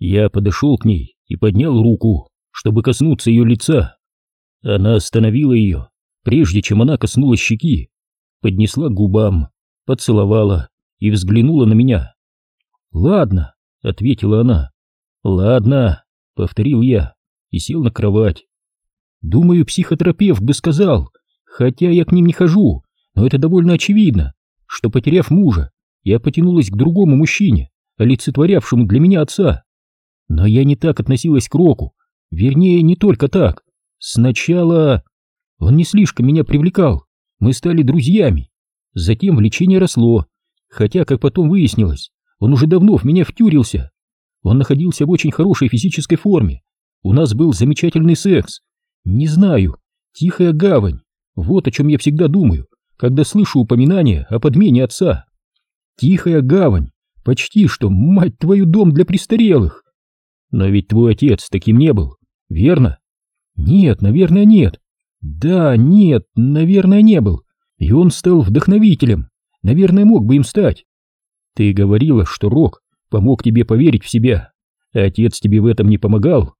Я подошел к ней и поднял руку, чтобы коснуться ее лица. Она остановила ее, прежде чем она коснулась щеки, поднесла к губам, поцеловала и взглянула на меня. «Ладно», — ответила она. «Ладно», — повторил я и сел на кровать. Думаю, психотерапевт бы сказал, хотя я к ним не хожу, но это довольно очевидно, что, потеряв мужа, я потянулась к другому мужчине, олицетворявшему для меня отца. Но я не так относилась к Року, вернее, не только так. Сначала он не слишком меня привлекал, мы стали друзьями. Затем влечение росло, хотя, как потом выяснилось, он уже давно в меня втюрился. Он находился в очень хорошей физической форме. У нас был замечательный секс. Не знаю, тихая гавань. Вот о чем я всегда думаю, когда слышу упоминания о подмене отца. Тихая гавань, почти что, мать твою, дом для престарелых. Но ведь твой отец таким не был, верно? Нет, наверное, нет. Да, нет, наверное, не был. И он стал вдохновителем. Наверное, мог бы им стать. Ты говорила, что Рок помог тебе поверить в себя, отец тебе в этом не помогал.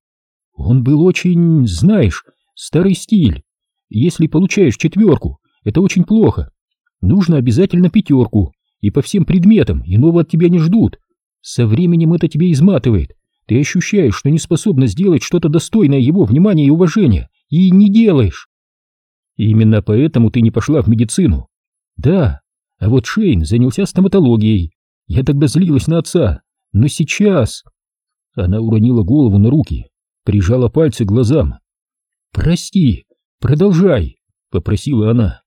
Он был очень, знаешь, старый стиль. Если получаешь четверку, это очень плохо. Нужно обязательно пятерку, и по всем предметам, иного от тебя не ждут. Со временем это тебя изматывает. Ты ощущаешь, что не способна сделать что-то достойное его внимания и уважения, и не делаешь. Именно поэтому ты не пошла в медицину. Да, а вот Шейн занялся стоматологией. Я тогда злилась на отца, но сейчас... Она уронила голову на руки, прижала пальцы к глазам. «Прости, продолжай», — попросила она.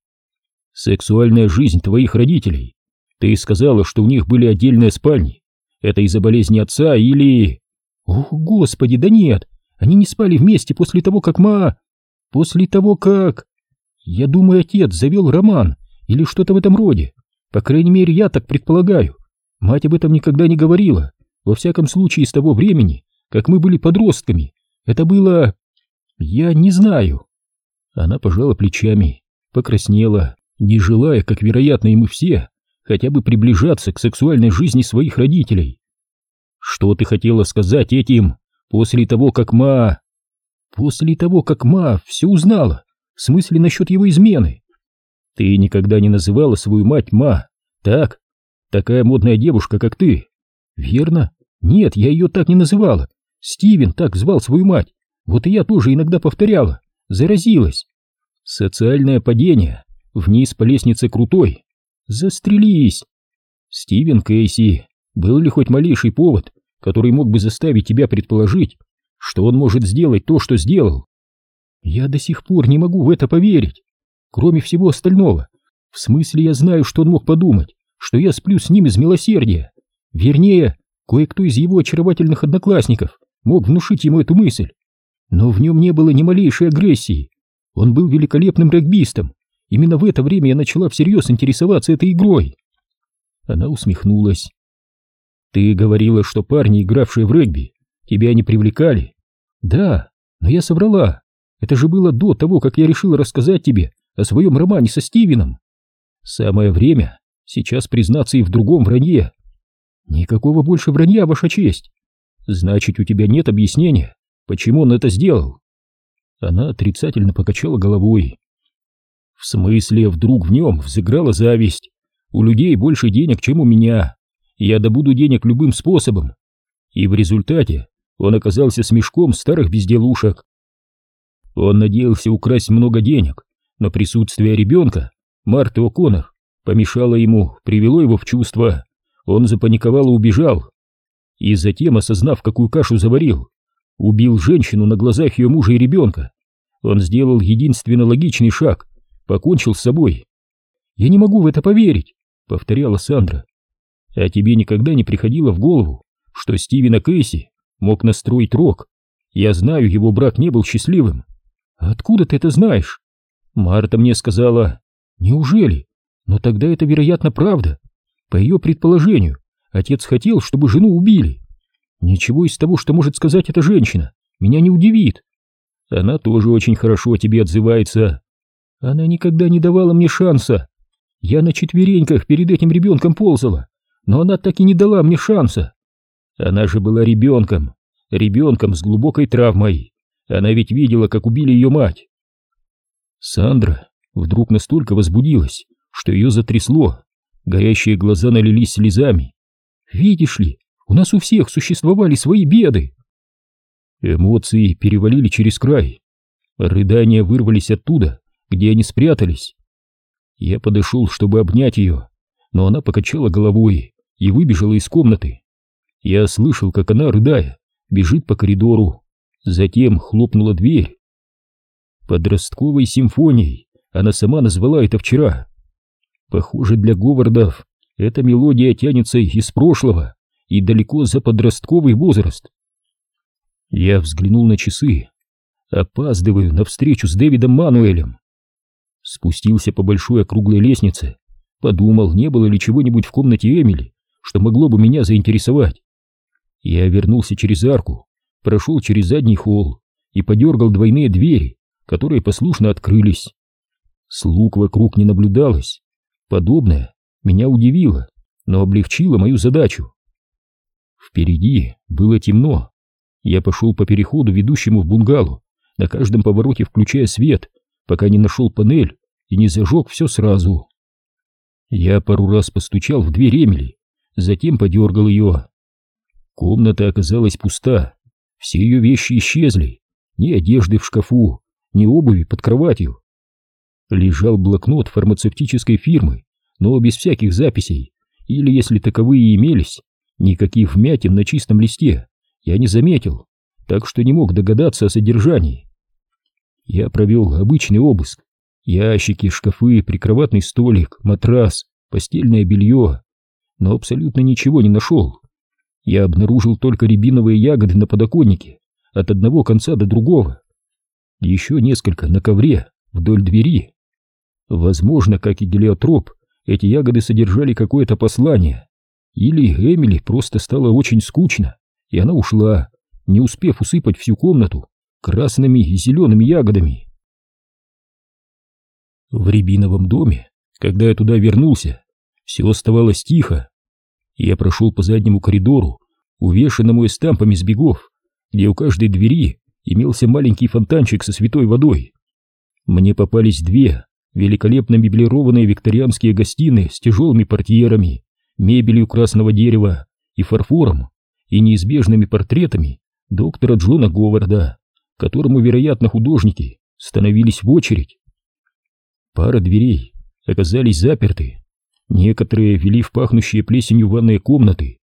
«Сексуальная жизнь твоих родителей ты сказала, что у них были отдельные спальни. Это из-за болезни отца или... Ох, господи, да нет, они не спали вместе после того, как ма... После того, как... Я думаю, отец завел роман или что-то в этом роде. По крайней мере, я так предполагаю. Мать об этом никогда не говорила. Во всяком случае, с того времени, как мы были подростками. Это было... Я не знаю. Она пожала плечами, покраснела, не желая, как вероятно и мы все, хотя бы приближаться к сексуальной жизни своих родителей. Что ты хотела сказать этим после того, как Ма... После того, как Ма все узнала, в смысле насчет его измены. Ты никогда не называла свою мать Ма, так? Такая модная девушка, как ты. Верно? Нет, я ее так не называла. Стивен так звал свою мать. Вот и я тоже иногда повторяла. Заразилась. Социальное падение. Вниз по лестнице крутой. Застрелись! Стивен Кейси, был ли хоть малейший повод, который мог бы заставить тебя предположить, что он может сделать то, что сделал? Я до сих пор не могу в это поверить. Кроме всего остального, в смысле я знаю, что он мог подумать, что я сплю с ним из милосердия. Вернее, кое-кто из его очаровательных одноклассников мог внушить ему эту мысль. Но в нем не было ни малейшей агрессии. Он был великолепным регбистом, Именно в это время я начала всерьез интересоваться этой игрой. Она усмехнулась. Ты говорила, что парни, игравшие в регби, тебя не привлекали. Да, но я соврала. Это же было до того, как я решила рассказать тебе о своем романе со Стивеном. Самое время сейчас признаться и в другом вранье. Никакого больше вранья, ваша честь. Значит, у тебя нет объяснения, почему он это сделал. Она отрицательно покачала головой. В смысле, вдруг в нем взыграла зависть. У людей больше денег, чем у меня. Я добуду денег любым способом. И в результате он оказался с мешком старых безделушек. Он надеялся украсть много денег, но присутствие ребенка, Марты О'Коннор, помешало ему, привело его в чувство. Он запаниковал и убежал. И затем, осознав, какую кашу заварил, убил женщину на глазах ее мужа и ребенка. Он сделал единственно логичный шаг покончил с собой. Я не могу в это поверить, повторяла Сандра. А тебе никогда не приходило в голову, что Стивена Кейси мог настроить рок? Я знаю, его брак не был счастливым. Откуда ты это знаешь? Марта мне сказала. Неужели? Но тогда это, вероятно, правда. По ее предположению, отец хотел, чтобы жену убили. Ничего из того, что может сказать эта женщина, меня не удивит. Она тоже очень хорошо о тебе отзывается. Она никогда не давала мне шанса. Я на четвереньках перед этим ребенком ползала, но она так и не дала мне шанса. Она же была ребенком, ребенком с глубокой травмой. Она ведь видела, как убили ее мать. Сандра вдруг настолько возбудилась, что ее затрясло. Горящие глаза налились слезами. «Видишь ли, у нас у всех существовали свои беды!» Эмоции перевалили через край. Рыдания вырвались оттуда, где они спрятались. Я подошел, чтобы обнять ее, но она покачала головой и выбежала из комнаты. Я слышал, как она, рыдая, бежит по коридору. Затем хлопнула дверь. Подростковой симфонией она сама назвала это вчера. Похоже, для Говардов эта мелодия тянется из прошлого и далеко за подростковый возраст. Я взглянул на часы. Опаздываю на встречу с Дэвидом Мануэлем. Спустился по большой округлой лестнице. Подумал, не было ли чего-нибудь в комнате Эмили, что могло бы меня заинтересовать. Я вернулся через арку, прошел через задний холл и подергал двойные двери, которые послушно открылись. Слуг вокруг не наблюдалось. Подобное меня удивило, но облегчило мою задачу. Впереди было темно. Я пошел по переходу, ведущему в бунгало, на каждом повороте включая свет, пока не нашел панель и не зажег все сразу. Я пару раз постучал в дверь Эмили, затем подергал ее. Комната оказалась пуста, все ее вещи исчезли, ни одежды в шкафу, ни обуви под кроватью. Лежал блокнот фармацевтической фирмы, но без всяких записей, или, если таковые имелись, никаких вмятин на чистом листе я не заметил, так что не мог догадаться о содержании. Я провел обычный обыск. Ящики, шкафы, прикроватный столик, матрас, постельное белье, но абсолютно ничего не нашел. Я обнаружил только рябиновые ягоды на подоконнике, от одного конца до другого. Еще несколько на ковре, вдоль двери. Возможно, как и гелиотроп, эти ягоды содержали какое-то послание. Или Эмили просто стало очень скучно, и она ушла, не успев усыпать всю комнату красными и зелеными ягодами. В рябиновом доме, когда я туда вернулся, все оставалось тихо. Я прошел по заднему коридору, увешанному эстампами с бегов, где у каждой двери имелся маленький фонтанчик со святой водой. Мне попались две великолепно меблированные викторианские гостиные с тяжелыми портьерами, мебелью красного дерева и фарфором, и неизбежными портретами доктора Джона Говарда, которому, вероятно, художники становились в очередь. Пара дверей оказались заперты, некоторые вели в пахнущие плесенью ванные комнаты.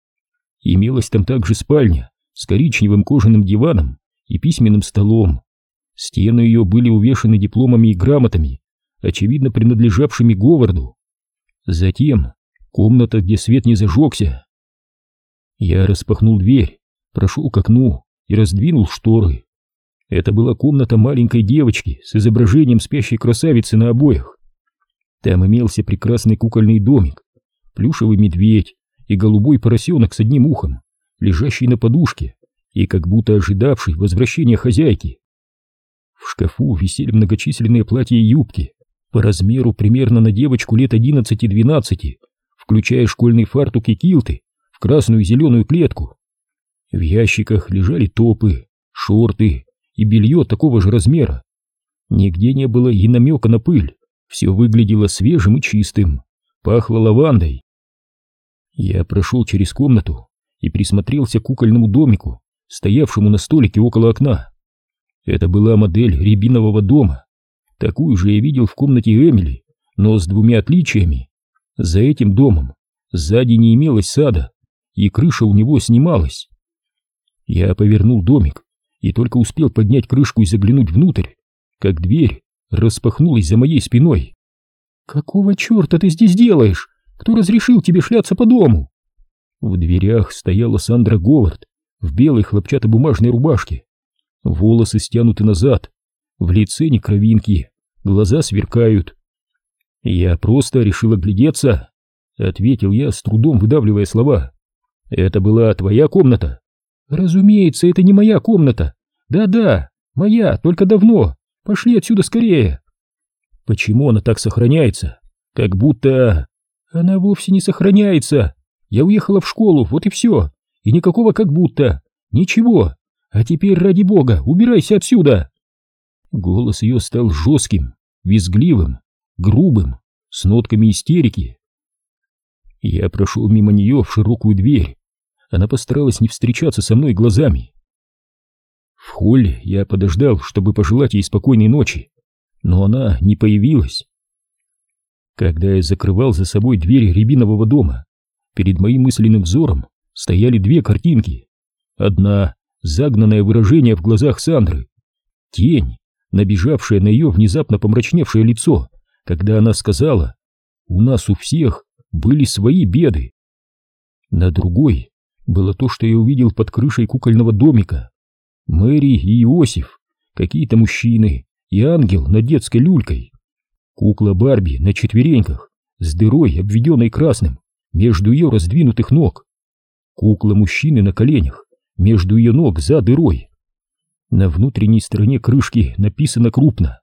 Имелась там также спальня с коричневым кожаным диваном и письменным столом. Стены ее были увешаны дипломами и грамотами, очевидно принадлежавшими Говарду. Затем комната, где свет не зажегся. Я распахнул дверь, прошел к окну и раздвинул шторы. Это была комната маленькой девочки с изображением спящей красавицы на обоях. Там имелся прекрасный кукольный домик, плюшевый медведь и голубой поросенок с одним ухом, лежащий на подушке и как будто ожидавший возвращения хозяйки. В шкафу висели многочисленные платья и юбки, по размеру примерно на девочку лет 11-12, включая школьный фартук и килты в красную и зеленую клетку. В ящиках лежали топы, шорты и белье такого же размера. Нигде не было и намека на пыль, все выглядело свежим и чистым, пахло лавандой. Я прошел через комнату и присмотрелся к кукольному домику, стоявшему на столике около окна. Это была модель рябинового дома. Такую же я видел в комнате Эмили, но с двумя отличиями. За этим домом сзади не имелось сада, и крыша у него снималась. Я повернул домик и только успел поднять крышку и заглянуть внутрь, как дверь распахнулась за моей спиной. «Какого черта ты здесь делаешь? Кто разрешил тебе шляться по дому?» В дверях стояла Сандра Говард в белой хлопчатобумажной рубашке. Волосы стянуты назад, в лице не кровинки, глаза сверкают. «Я просто решил оглядеться», — ответил я, с трудом выдавливая слова. «Это была твоя комната?» «Разумеется, это не моя комната. Да-да, моя, только давно. Пошли отсюда скорее!» «Почему она так сохраняется? Как будто...» «Она вовсе не сохраняется. Я уехала в школу, вот и все. И никакого как будто. Ничего. А теперь, ради бога, убирайся отсюда!» Голос ее стал жестким, визгливым, грубым, с нотками истерики. Я прошел мимо нее в широкую дверь. Она постаралась не встречаться со мной глазами. В холле я подождал, чтобы пожелать ей спокойной ночи, но она не появилась. Когда я закрывал за собой дверь рябинового дома, перед моим мысленным взором стояли две картинки. Одна — загнанное выражение в глазах Сандры, тень, набежавшая на ее внезапно помрачневшее лицо, когда она сказала «У нас у всех были свои беды». На другой было то, что я увидел под крышей кукольного домика. Мэри и Иосиф, какие-то мужчины и ангел над детской люлькой. Кукла Барби на четвереньках, с дырой, обведенной красным, между ее раздвинутых ног. Кукла мужчины на коленях, между ее ног за дырой. На внутренней стороне крышки написано крупно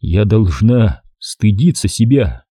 «Я должна стыдиться себя».